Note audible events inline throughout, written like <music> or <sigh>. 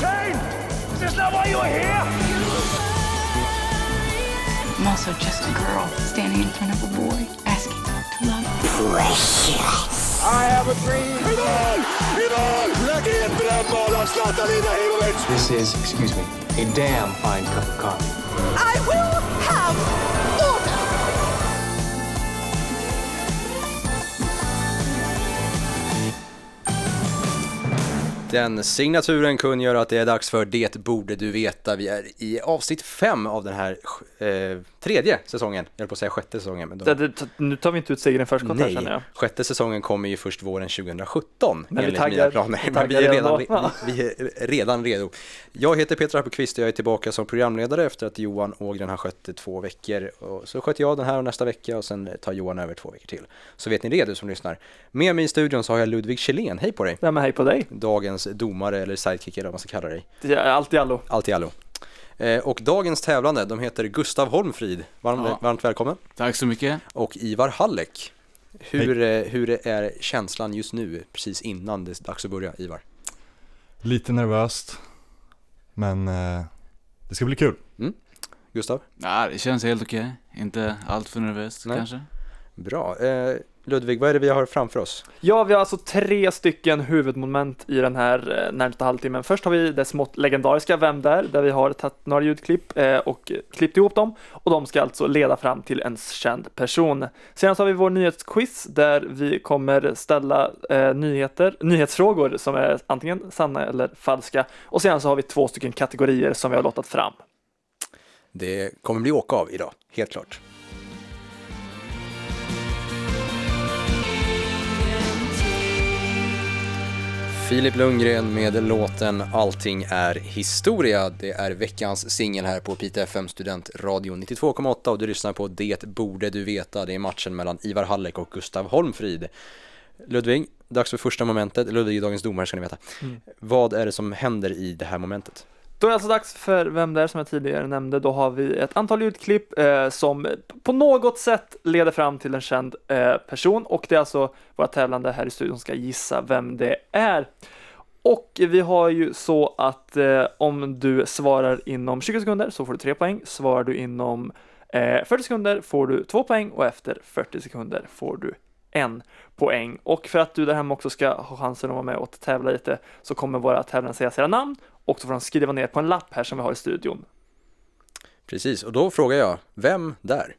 Kane! Is this not why you were here? I'm also just a girl standing in front of a boy asking to love. Precious. I have a dream. Ivan! Ivan! Lägg in brännbollars Zlatan Ibrahimovic! This is, excuse me, a damn fine cup of coffee. I will Den signaturen kungör att det är dags för Det borde du veta. Vi är i avsnitt fem av den här eh, tredje säsongen. Jag höll på att säga sjätte säsongen. Men då... Det, det, nu tar vi inte ut segern i förskott här känner Nej, jag. sjätte säsongen kommer ju först våren 2017 Men vi enligt taggar- mina planer. vi Men vi är, redan, redan vi, är redan redo. Jag heter Peter Appelqvist och jag är tillbaka som programledare efter att Johan Ågren har skött det två veckor. Och så sköter jag den här och nästa vecka och sen tar Johan över två veckor till. Så vet ni det du som lyssnar. Med mig i studion så har jag Ludvig Kjellén, hej på dig! Ja, men hej på dig. Dagens domare eller sidekick eller vad man ska kalla dig. Allt i allo. Allt i allo. Eh, och dagens tävlande, de heter Gustav Holmfrid, varmt, Ja. varmt välkommen. Tack så mycket. Och Ivar Hallek. Hur, eh, hur är känslan just nu, precis innan det är dags att börja, Ivar? Lite nervöst, men eh, det ska bli kul. Gustav? Ja, det känns helt okej. Inte allt för nervöst Nej. kanske. Bra. Eh, Ludvig, vad är det vi har framför oss? Ja, vi har alltså tre stycken huvudmoment i den här eh, närmsta halvtimmen. Först har vi det smått legendariska Vem där? Där vi har tagit några ljudklipp eh, och klippt ihop dem och de ska alltså leda fram till en känd person. Sen så har vi vår nyhetsquiz där vi kommer ställa eh, nyheter, nyhetsfrågor som är antingen sanna eller falska och sen så har vi två stycken kategorier som vi har lottat fram. Det kommer bli åka av idag, helt klart. Filip Lundgren med låten Allting är historia. Det är veckans singel här på Pite FM Studentradio 92,8 och du lyssnar på Det borde du veta. Det är matchen mellan Ivar Hallek och Gustav Holmfrid. Ludvig, dags för första momentet. Ludvig är dagens domare ska ni veta. Vad är det som händer i det här momentet? Då är det alltså dags för Vem där som jag tidigare nämnde. Då har vi ett antal ljudklipp eh, som på något sätt leder fram till en känd eh, person och det är alltså våra tävlande här i studion som ska gissa vem det är. Och vi har ju så att eh, om du svarar inom 20 sekunder så får du 3 poäng. Svarar du inom eh, 40 sekunder får du 2 poäng och efter 40 sekunder får du en poäng. Och för att du där hemma också ska ha chansen att vara med och tävla lite så kommer våra tävlande säga sina namn och så får de skriva ner på en lapp här som vi har i studion. Precis, och då frågar jag, vem där?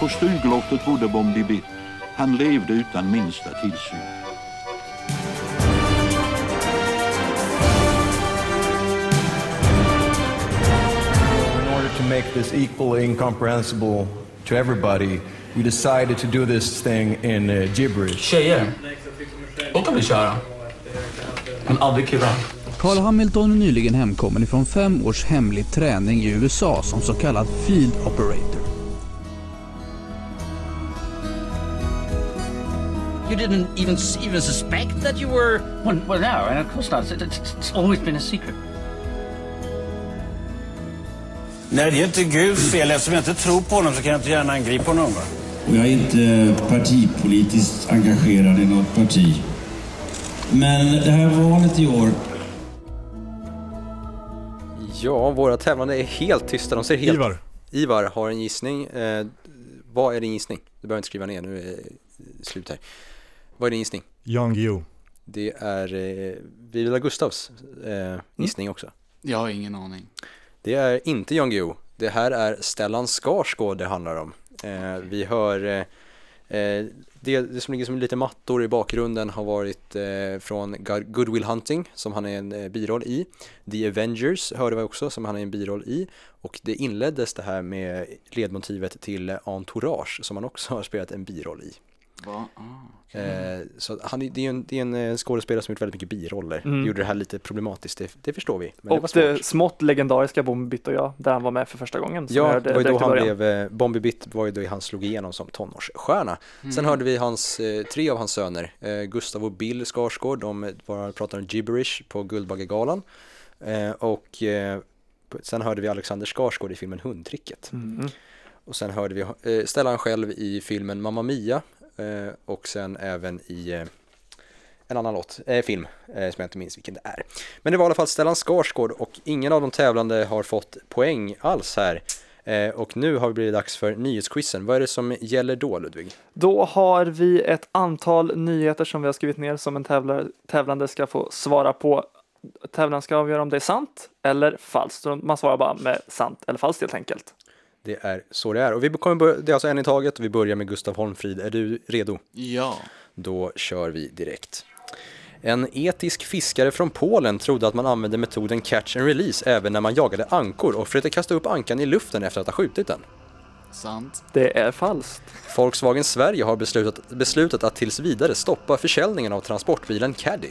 På stugloftet bodde Bombi Bitt. Han levde utan minsta tillsyn. In order to make this equally incomprehensible to everybody, we decided to do this thing in uh, gibberish. Tjejer, de kan bli köra. Men aldrig killar. Carl Hamilton är nyligen hemkommen ifrån fem års hemlig träning i USA som så kallad Field Operator. You didn't even even suspect that you were. Well, well no, and of course not. It's, it's, it's always been a secret. Nej, det är inte Guds fel. Eftersom jag inte tror på honom så kan jag inte gärna angripa honom. Va? Och jag är inte partipolitiskt engagerad i något parti. Men det här valet i år Ja, våra tävlande är helt tysta. De ser helt... Ivar. Ivar har en gissning. Eh, vad är din gissning? Du behöver inte skriva ner, nu är det slut här. Vad är din gissning? Jan Guillou. Det är eh, Viola Gustavs eh, gissning också. Jag har ingen aning. Det är inte Jan Guillou. Det här är Stellan Skarsgård det handlar om. Eh, vi hör eh, eh, det, det som ligger som lite mattor i bakgrunden har varit eh, från Good- Good Will Hunting som han är en eh, biroll i. The Avengers hörde vi också som han är en biroll i. Och det inleddes det här med ledmotivet till Entourage som han också har spelat en biroll i. Va? Ah, okej. Eh, så han, det är en, det är en eh, skådespelare som gjort väldigt mycket biroller. Mm. Gjorde det här lite problematiskt, det, det förstår vi. Men det var och svårt. det smått legendariska Bombitt och jag, där han var med för första gången. Ja, det var ju då han blev, eh, Bombi Bitt var ju då han slog igenom som tonårsstjärna. Sen Mm. hörde vi hans, eh, tre av hans söner, Gustav och Bill Skarsgård, de var, pratade om gibberish på Guldbaggegalan. Eh, och eh, sen hörde vi Alexander Skarsgård i filmen Hundtricket. Mm. Och sen hörde vi eh, Stellan själv i filmen Mamma Mia Eh, och sen även i eh, en annan låt, eh, film, eh, som jag inte minns vilken det är. Men det var i alla fall Stellan Skarsgård och ingen av de tävlande har fått poäng alls här. Eh, och nu har det blivit dags för nyhetsquizen. Vad är det som gäller då Ludvig? Då har vi ett antal nyheter som vi har skrivit ner som en tävlare, tävlande ska få svara på. Tävlaren ska avgöra om det är sant eller falskt. Man svarar bara med sant eller falskt helt enkelt. Det är så det är. Och vi kommer börja, det är alltså en i taget och vi börjar med Gustav Holmfrid. Är du redo? Ja. Då kör vi direkt. En etisk fiskare från Polen trodde att man använde metoden catch and release även när man jagade ankor och försökte kasta upp ankan i luften efter att ha skjutit den. Sant. Det är falskt. Volkswagen Sverige har beslutat, beslutat att tills vidare stoppa försäljningen av transportbilen Caddy.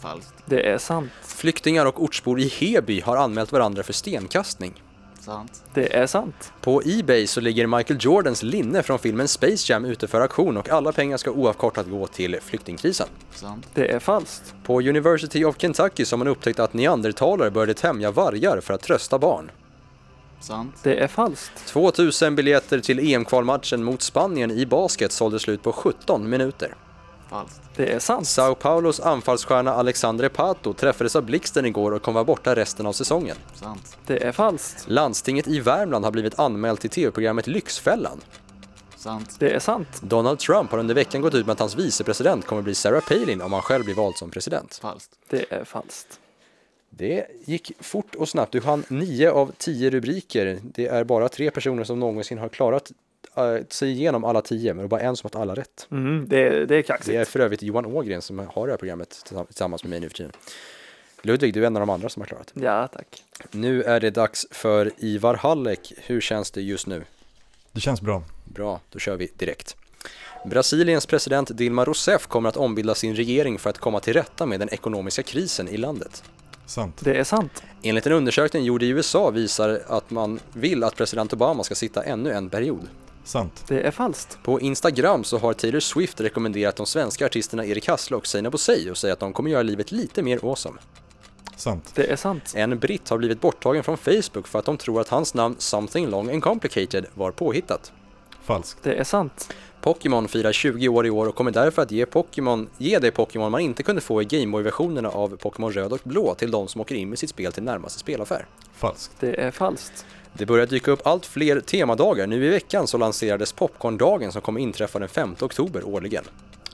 Falskt. Det är sant. Flyktingar och ortsbor i Heby har anmält varandra för stenkastning. Sant. Det är sant. På Ebay så ligger Michael Jordans linne från filmen Space Jam ute för auktion och alla pengar ska oavkortat gå till flyktingkrisen. Sant. Det är falskt. På University of Kentucky så har man upptäckt att neandertalare började tämja vargar för att trösta barn. Sant. Det är falskt. 2000 biljetter till EM-kvalmatchen mot Spanien i basket sålde slut på 17 minuter. Falskt. Det är sant. Sao Paulos anfallsstjärna Alexandre Pato träffades av blixten igår och kommer vara borta resten av säsongen. Sant. Det är falskt. Landstinget i Värmland har blivit anmält till tv-programmet Lyxfällan. Sant. Det är sant. Donald Trump har under veckan gått ut med att hans vicepresident kommer bli Sarah Palin om han själv blir vald som president. Falskt. Det är falskt. Det gick fort och snabbt. Du hann 9 av 10 rubriker. Det är bara tre personer som någonsin har klarat äh, sig igenom alla 10, men det är bara en som har alla rätt. Mm, det, det är kaxigt. Det är för övrigt Johan Ågren som har det här programmet tillsammans med mig nu för tiden. Ludvig, du är en av de andra som har klarat. Ja, tack. Nu är det dags för Ivar Hallek. Hur känns det just nu? Det känns bra. Bra, då kör vi direkt. Brasiliens president Dilma Rousseff kommer att ombilda sin regering för att komma till rätta med den ekonomiska krisen i landet. Sant. Det är sant. Enligt en undersökning gjord i USA visar att man vill att president Obama ska sitta ännu en period. Sant. Det är falskt. På Instagram så har Taylor Swift rekommenderat de svenska artisterna Erik Hassle och Seinabo Bosei och säger att de kommer göra livet lite mer awesome. Sant. Det är sant. En britt har blivit borttagen från Facebook för att de tror att hans namn Something Long and Complicated var påhittat. Falskt. Det är sant. Pokémon firar 20 år i år och kommer därför att ge, Pokémon, ge det Pokémon man inte kunde få i Gameboy-versionerna av Pokémon Röd och Blå till de som åker in med sitt spel till närmaste spelaffär. Falskt. Det är falskt. Det börjar dyka upp allt fler temadagar. Nu i veckan så lanserades Popcorndagen som kommer inträffa den 5 oktober årligen.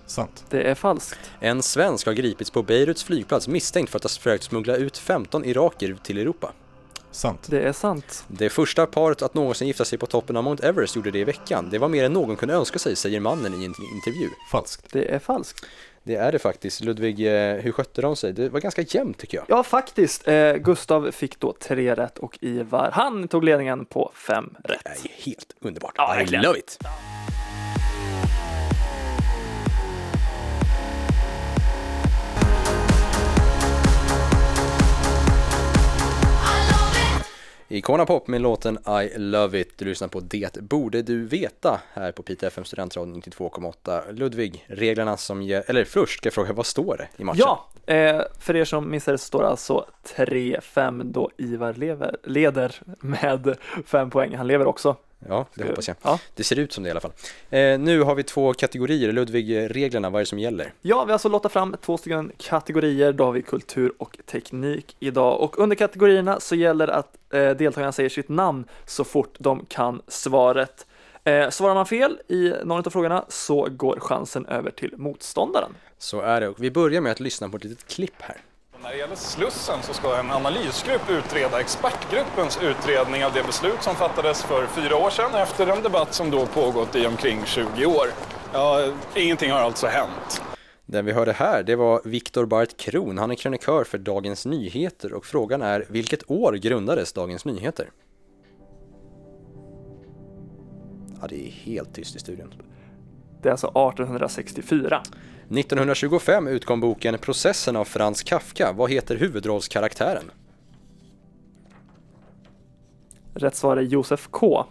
Sant. Det är falskt. En svensk har gripits på Beiruts flygplats misstänkt för att ha försökt smuggla ut 15 iraker till Europa. Sant. Det är sant. Det första paret att någonsin gifta sig på toppen av Mount Everest gjorde det i veckan. Det var mer än någon kunde önska sig, säger mannen i en intervju. Falskt. Det är falskt. Det är det faktiskt. Ludvig, eh, hur skötte de sig? Det var ganska jämnt tycker jag. Ja, faktiskt. Eh, Gustav fick då tre rätt och Ivar, han tog ledningen på fem rätt. Det är helt underbart. Ja, I love it! Icona Pop med låten I Love It. Du lyssnar på Det borde du veta här på Piteå FM Studentradion 92,8. Ludvig, reglerna som ger, eller först ska jag fråga, vad står det i matchen? Ja, eh, för er som missade så står det alltså 3-5 då Ivar lever, leder med 5 poäng. Han lever också. Ja, det hoppas jag. Ja. Det ser ut som det i alla fall. Eh, nu har vi två kategorier. Ludvig, reglerna, vad är det som gäller? Ja, vi har alltså lottat fram två stycken kategorier. Då har vi kultur och teknik idag och under kategorierna så gäller att eh, deltagarna säger sitt namn så fort de kan svaret. Eh, svarar man fel i någon av frågorna så går chansen över till motståndaren. Så är det och vi börjar med att lyssna på ett litet klipp här. När det gäller Slussen så ska en analysgrupp utreda expertgruppens utredning av det beslut som fattades för fyra år sedan efter en debatt som då pågått i omkring 20 år. Ja, ingenting har alltså hänt. Den vi hörde här, det var Viktor Bart Kron. Han är krönikör för Dagens Nyheter och frågan är vilket år grundades Dagens Nyheter? Ja, det är helt tyst i studion. Det är alltså 1864. 1925 utkom boken Processen av Frans Kafka. Vad heter huvudrollskaraktären? Rätt svar är Josef K.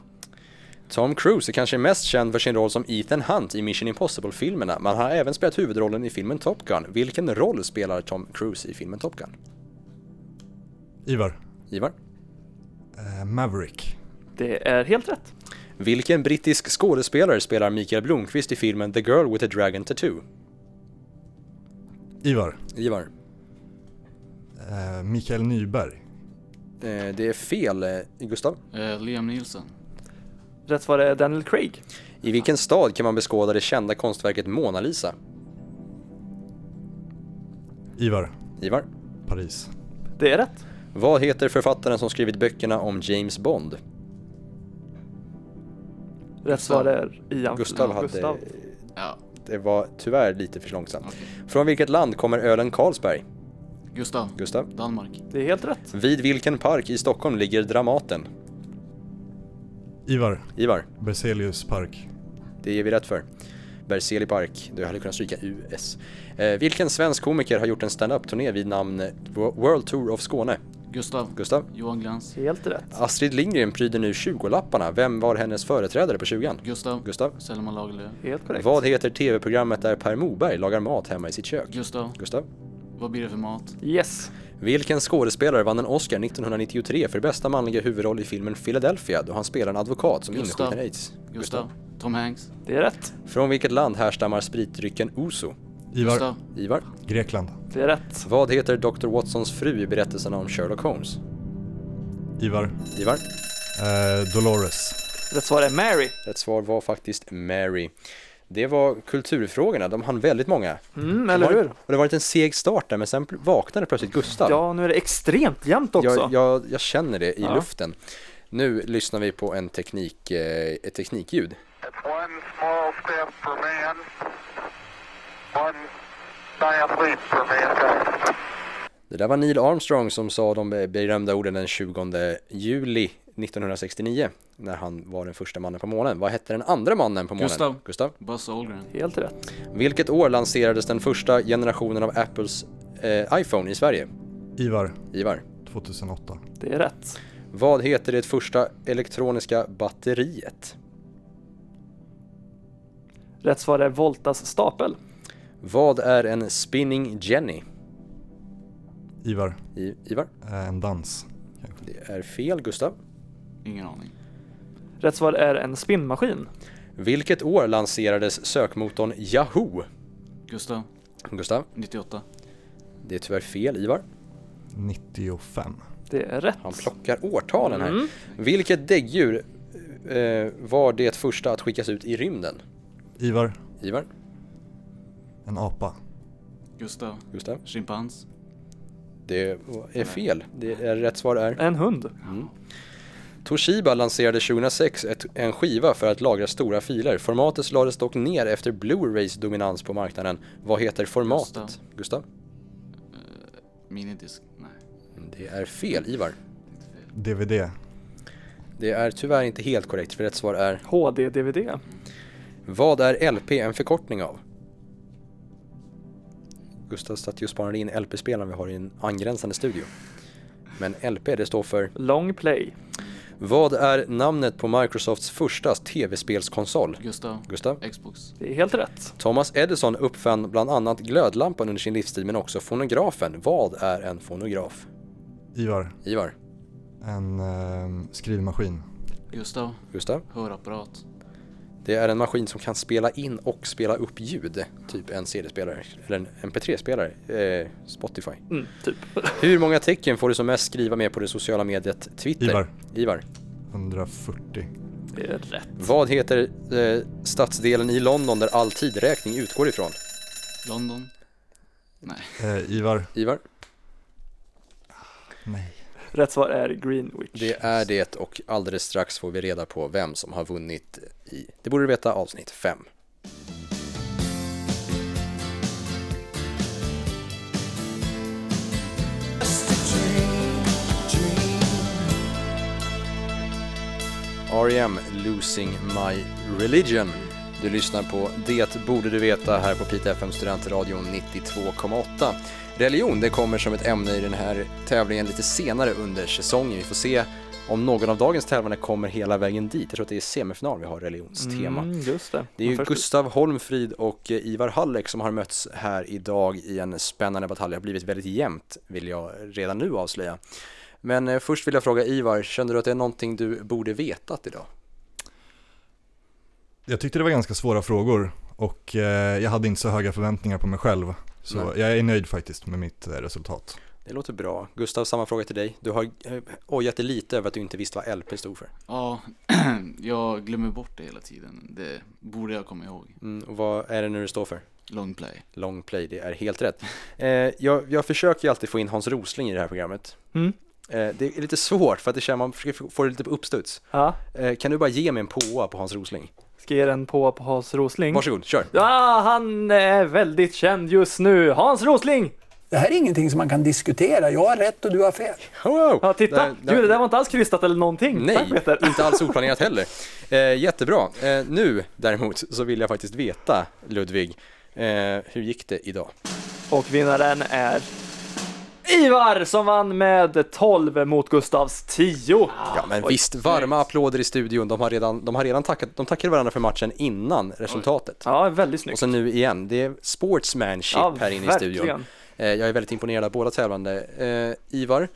Tom Cruise är kanske mest känd för sin roll som Ethan Hunt i Mission Impossible-filmerna, men han har även spelat huvudrollen i filmen Top Gun. Vilken roll spelar Tom Cruise i filmen Top Gun? Ivar. Ivar? Eh, Maverick. Det är helt rätt. Vilken brittisk skådespelare spelar Mikael Blomqvist i filmen The Girl with a Dragon Tattoo? Ivar. Ivar. Eh, Mikael Nyberg. Eh, det är fel, eh, Gustav. Eh, Liam Nielsen. Rätt svar är Daniel Craig. I vilken stad kan man beskåda det kända konstverket Mona Lisa? Ivar. Ivar. Paris. Det är rätt. Vad heter författaren som skrivit böckerna om James Bond? Rätt svar är Ian. Gustav hade... Gustav. Det var tyvärr lite för långsamt. Från vilket land kommer ölen Carlsberg? Gustav. Gustav. Danmark. Det är helt rätt. Vid vilken park i Stockholm ligger Dramaten? Ivar. Ivar. Berzelius park. Det ger vi rätt för. Berzelii Park. Du hade kunnat stryka US. Eh, vilken svensk komiker har gjort en stand-up-turné vid namn World Tour of Skåne? Gustav. Gustav. Johan Glans. Helt rätt. Astrid Lindgren pryder nu 20-lapparna. Vem var hennes företrädare på 20 Gustav. Gustav. Selma Lagerlöf. Helt korrekt. Vad heter tv-programmet där Per Moberg lagar mat hemma i sitt kök? Gustav. Gustav. Vad blir det för mat? Yes. Vilken skådespelare vann en Oscar 1993 för bästa manliga huvudroll i filmen Philadelphia då han spelar en advokat som Gustav. insjuknar aids? Gustav. Tom Hanks. Det är rätt. Från vilket land härstammar spritdrycken Ouzo? Ivar. Ivar. Grekland. Det är rätt. Vad heter Dr. Watsons fru i berättelserna om Sherlock Holmes? Ivar. Ivar. Eh, Dolores. Rätt svar är Mary. Rätt svar var faktiskt Mary. Det var kulturfrågorna, de hann väldigt många. Mm, Det eller var- hur? Och det var en seg start där, men sen vaknade plötsligt Gustav. Ja, nu är det extremt jämnt också. Jag, jag, jag känner det i Ja. luften. Nu lyssnar vi på en teknik, eh, ett teknikljud. One small step for man, one giant leap for mankind. Det där var Neil Armstrong som sa de berömda orden den 20 juli 1969 när han var den första mannen på månen. Vad hette den andra mannen på månen? Gustav. Gustav. Buzz Aldrin. Helt rätt. Vilket år lanserades den första generationen av Apples eh, iPhone i Sverige? Ivar. Ivar. 2008. Det är rätt. Vad heter det första elektroniska batteriet? Rätt svar är Voltas stapel. Vad är en spinning jenny? Ivar. I, Ivar? Eh, en dans. Det är fel, Gustav. Ingen aning. Rätt svar är en spinnmaskin. Vilket år lanserades sökmotorn Yahoo? Gustav. Gustav? 98. Det är tyvärr fel, Ivar. 95. Det är rätt. Han plockar årtalen här. Mm. Vilket däggdjur eh, var det första att skickas ut i rymden? Ivar. Ivar? En apa. Gustav. Gustav? Schimpans. Det är fel. Det är, rätt svar är... En hund. Mm. Toshiba lanserade 2006 ett, en skiva för att lagra stora filer. Formatet lades dock ner efter Blu-rays dominans på marknaden. Vad heter formatet? Gustav. Gustav? Minidisk. Nej. Det är fel, Ivar. DVD. Det är tyvärr inte helt korrekt, för rätt svar är... HD-DVD. Vad är LP en förkortning av? Gustav satt ju och spanade in LP-spelaren vi har i en angränsande studio. Men LP, det står för... Long play. Vad är namnet på Microsofts första tv-spelskonsol? Gustav. Gustav? Xbox. Det är helt rätt. Thomas Edison uppfann bland annat glödlampan under sin livstid men också fonografen. Vad är en fonograf? Ivar. Ivar? En eh, skrivmaskin. Gustav. Gustav? Hörapparat. Det är en maskin som kan spela in och spela upp ljud, typ en CD-spelare eller en MP3-spelare, eh, Spotify. Mm, typ. <laughs> Hur många tecken får du som mest skriva med på det sociala mediet Twitter? Ivar. Ivar. 140. Det är rätt. Vad heter eh, stadsdelen i London där all tidräkning utgår ifrån? London. Nej. Eh, Ivar. Ivar? Nej. Rätt svar är Greenwich. Det är det och alldeles strax får vi reda på vem som har vunnit i Det borde du veta avsnitt 5. R.E.M. Losing My Religion. Du lyssnar på Det borde du veta här på Pite FM Studentradion 92,8. Religion, det kommer som ett ämne i den här tävlingen lite senare under säsongen. Vi får se om någon av dagens tävlande kommer hela vägen dit. Jag tror att det är semifinal vi har religionstema. Mm, just det. Det är ju Först- Gustav Holmfrid och eh, Ivar Hallek som har mötts här idag i en spännande batalj. Det har blivit väldigt jämnt vill jag redan nu avslöja. Men eh, först vill jag fråga Ivar, kände du att det är någonting du borde vetat idag? jag tyckte det var ganska svåra frågor och eh, jag hade inte så höga förväntningar på mig själv. Så Nej. jag är nöjd faktiskt med mitt eh, resultat. Det låter bra. Gustav, samma fråga till dig. Du har eh, ojat dig lite över att du inte visste vad LP stod för. Ja, <clears throat> jag glömmer bort det hela tiden. Det borde jag komma ihåg. Mm, och vad är det nu det står för? Long play. Long play, det är helt rätt. <laughs> Eh, jag, jag försöker ju alltid få in Hans Rosling i det här programmet. Mm. Eh, det är lite svårt för att det känner man försöker få det lite på uppstuds. Ja. Eh, kan du bara ge mig en påa på Hans Rosling? Ska ge den på, på Hans Rosling. Varsågod, kör. Ja, han är väldigt känd just nu. Hans Rosling! Det här är ingenting som man kan diskutera. Jag har rätt och du har fel. Wow. Ja, titta. Där- där- Du, det där var inte alls krystat eller någonting. Nej, Tack inte alls oplanerat <laughs> heller. Eh, jättebra. Eh, nu däremot så vill jag faktiskt veta, Ludvig, eh, hur gick det idag? Och vinnaren är Ivar som vann med 12 mot Gustavs 10. Ja men visst, varma applåder i studion. De har redan, de har redan tackat, de tackade varandra för matchen innan resultatet. Ja, väldigt snyggt. Och sen nu igen, det är sportsmanship Ja, här inne i verkligen. studion. Eh, jag är väldigt imponerad av båda tävlande. Eh, Ivar,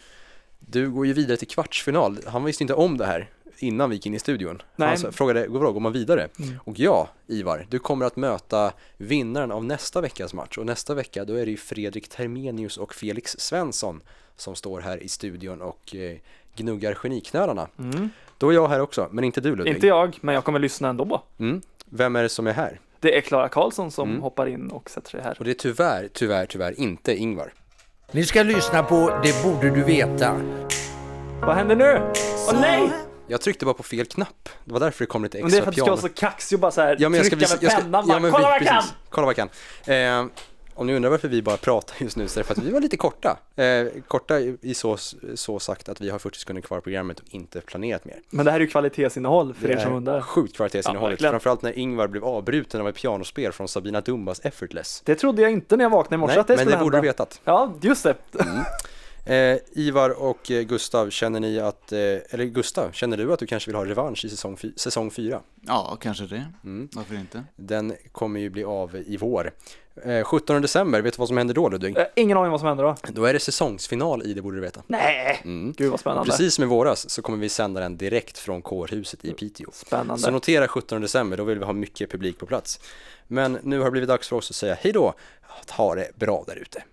du går ju vidare till kvartsfinal. Han visste inte om det här innan vi gick in i studion. Nej. Han frågade, går bra, går man vidare? Mm. Och ja, Ivar, du kommer att möta vinnaren av nästa veckas match. Och nästa vecka, då är det ju Fredrik Termenius och Felix Svensson som står här i studion och eh, gnuggar geniknölarna. Mm. Då är jag här också, men inte du Ludvig. Inte jag, men jag kommer lyssna ändå. Mm. Vem är det som är här? Det är Klara Karlsson som Mm. hoppar in och sätter sig här. Och det är tyvärr, tyvärr, tyvärr inte Ingvar. Ni ska lyssna på Det borde du veta. Vad händer nu? Åh nej! Jag tryckte bara på fel knapp. Det var därför det kom lite extra Men det är för att du ska piano. vara så kaxig och bara så här Ja, men jag ska trycka visa, med jag ska, pennan ja, men kolla vad jag kan! precis. Kolla vad jag kan. Eh, om ni undrar varför vi bara pratar just nu så är det för att vi var lite korta. Eh, korta i så, så sagt att vi har 40 sekunder kvar i programmet och inte planerat mer. Men det här är ju kvalitetsinnehåll för Det er som undrar. Sjukt Ja, kvalitetsinnehållet. verkligen. Framförallt när Ingvar blev avbruten av ett pianospel från Sabina Dumbas Effortless. Det trodde jag inte när jag vaknade i morse att det men skulle det borde hända. du vetat. Ja, just det. <laughs> Eh, Ivar och eh, Gustav, känner ni att, eh, eller Gustav, känner du att du kanske vill ha revansch i säsong, fy- säsong 4? Ja, kanske det. Mm. Varför inte? Den kommer ju bli av i vår. Eh, 17 december, vet du vad som händer då Ludvig? Eh, Ingen aning vad som händer då. Då är det säsongsfinal i Det borde du veta. Nej! Mm. Gud vad spännande. Och precis som i våras så kommer vi sända den direkt från kårhuset i Piteå. Spännande. Så notera 17 december, då vill vi ha mycket publik på plats. Men nu har det blivit dags för oss att säga hej då. Ha det bra där ute.